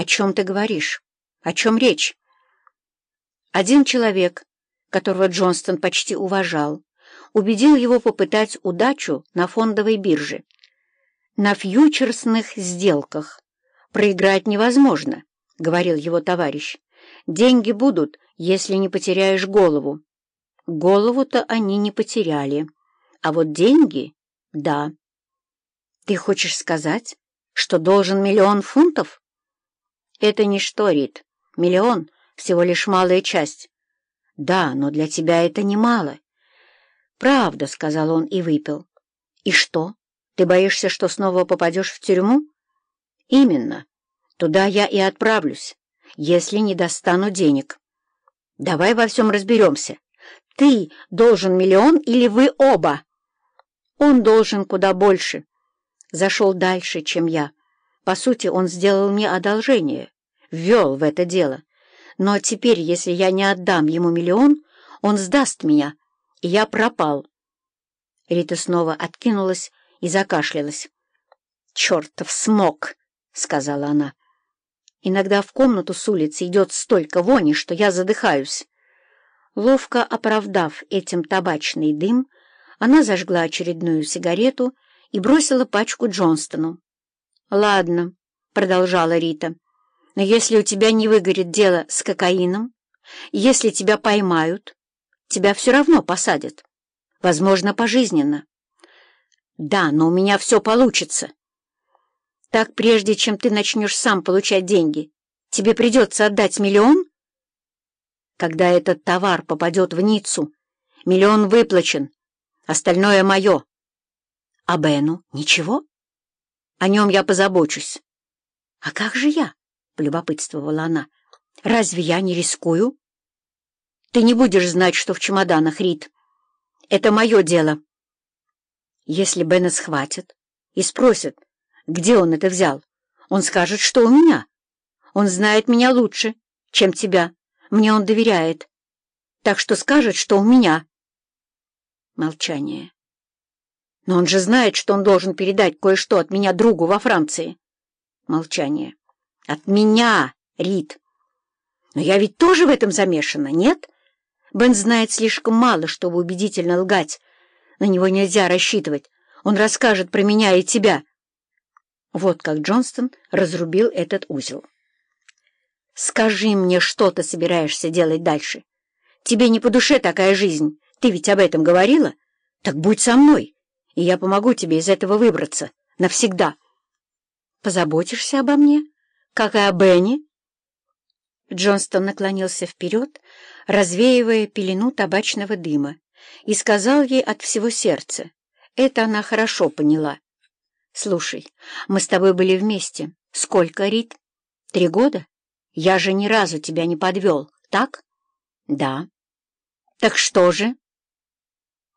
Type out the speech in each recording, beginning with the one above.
«О чем ты говоришь? О чем речь?» Один человек, которого Джонстон почти уважал, убедил его попытать удачу на фондовой бирже. «На фьючерсных сделках проиграть невозможно», — говорил его товарищ. «Деньги будут, если не потеряешь голову». Голову-то они не потеряли, а вот деньги — да. «Ты хочешь сказать, что должен миллион фунтов?» «Это ничто, Рит. Миллион — всего лишь малая часть». «Да, но для тебя это немало». «Правда», — сказал он и выпил. «И что? Ты боишься, что снова попадешь в тюрьму?» «Именно. Туда я и отправлюсь, если не достану денег. Давай во всем разберемся. Ты должен миллион или вы оба?» «Он должен куда больше. Зашел дальше, чем я. По сути, он сделал мне одолжение, ввел в это дело. Но теперь, если я не отдам ему миллион, он сдаст меня» и я пропал. Рита снова откинулась и закашлялась. «Чертов смог!» — сказала она. «Иногда в комнату с улицы идет столько вони, что я задыхаюсь». Ловко оправдав этим табачный дым, она зажгла очередную сигарету и бросила пачку Джонстону. «Ладно», — продолжала Рита, — «но если у тебя не выгорит дело с кокаином, если тебя поймают, тебя все равно посадят. Возможно, пожизненно. Да, но у меня все получится. Так прежде, чем ты начнешь сам получать деньги, тебе придется отдать миллион? Когда этот товар попадет в Ниццу, миллион выплачен, остальное мое. А Бену ничего? О нем я позабочусь. А как же я? — полюбопытствовала она. Разве я не рискую? Ты не будешь знать, что в чемоданах, Рит. Это мое дело. Если Бена схватят и спросят, где он это взял, он скажет, что у меня. Он знает меня лучше, чем тебя. Мне он доверяет. Так что скажет, что у меня. Молчание. Но он же знает, что он должен передать кое-что от меня другу во Франции. Молчание. От меня, Рит. Но я ведь тоже в этом замешана, нет? Бен знает слишком мало, чтобы убедительно лгать. На него нельзя рассчитывать. Он расскажет про меня и тебя. Вот как Джонстон разрубил этот узел. «Скажи мне, что ты собираешься делать дальше? Тебе не по душе такая жизнь. Ты ведь об этом говорила? Так будь со мной, и я помогу тебе из этого выбраться. Навсегда. Позаботишься обо мне, как и о Бенни?» Джонстон наклонился вперед, развеивая пелену табачного дыма, и сказал ей от всего сердца. Это она хорошо поняла. «Слушай, мы с тобой были вместе. Сколько, Рит? Три года? Я же ни разу тебя не подвел, так?» «Да». «Так что же?»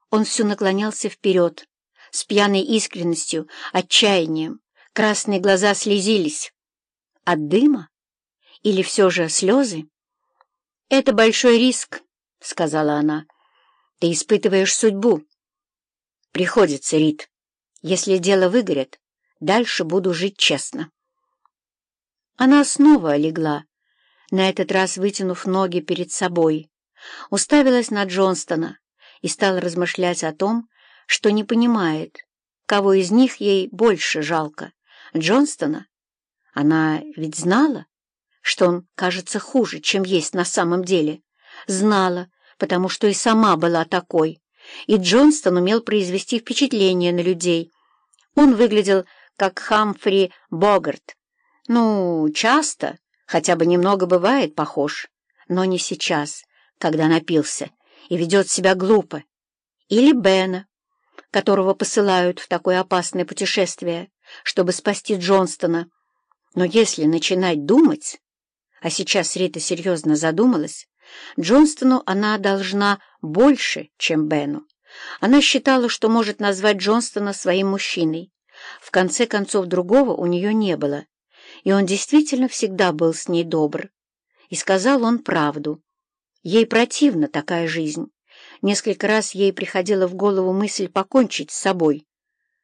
Он все наклонялся вперед, с пьяной искренностью, отчаянием. Красные глаза слезились. От дыма? Или все же слезы? «Это большой риск», — сказала она. «Ты испытываешь судьбу». «Приходится, Рит. Если дело выгорит, дальше буду жить честно». Она снова легла, на этот раз вытянув ноги перед собой, уставилась на Джонстона и стала размышлять о том, что не понимает, кого из них ей больше жалко, Джонстона. Она ведь знала, что он кажется хуже, чем есть на самом деле. Знала, потому что и сама была такой. И Джонстон умел произвести впечатление на людей. Он выглядел как Хамфри Богарт. Ну, часто, хотя бы немного бывает похож, но не сейчас, когда напился и ведет себя глупо. Или Бена, которого посылают в такое опасное путешествие, чтобы спасти Джонстона. Но если начинать думать а сейчас Рита серьезно задумалась, Джонстону она должна больше, чем Бену. Она считала, что может назвать Джонстона своим мужчиной. В конце концов, другого у нее не было, и он действительно всегда был с ней добр. И сказал он правду. Ей противна такая жизнь. Несколько раз ей приходила в голову мысль покончить с собой,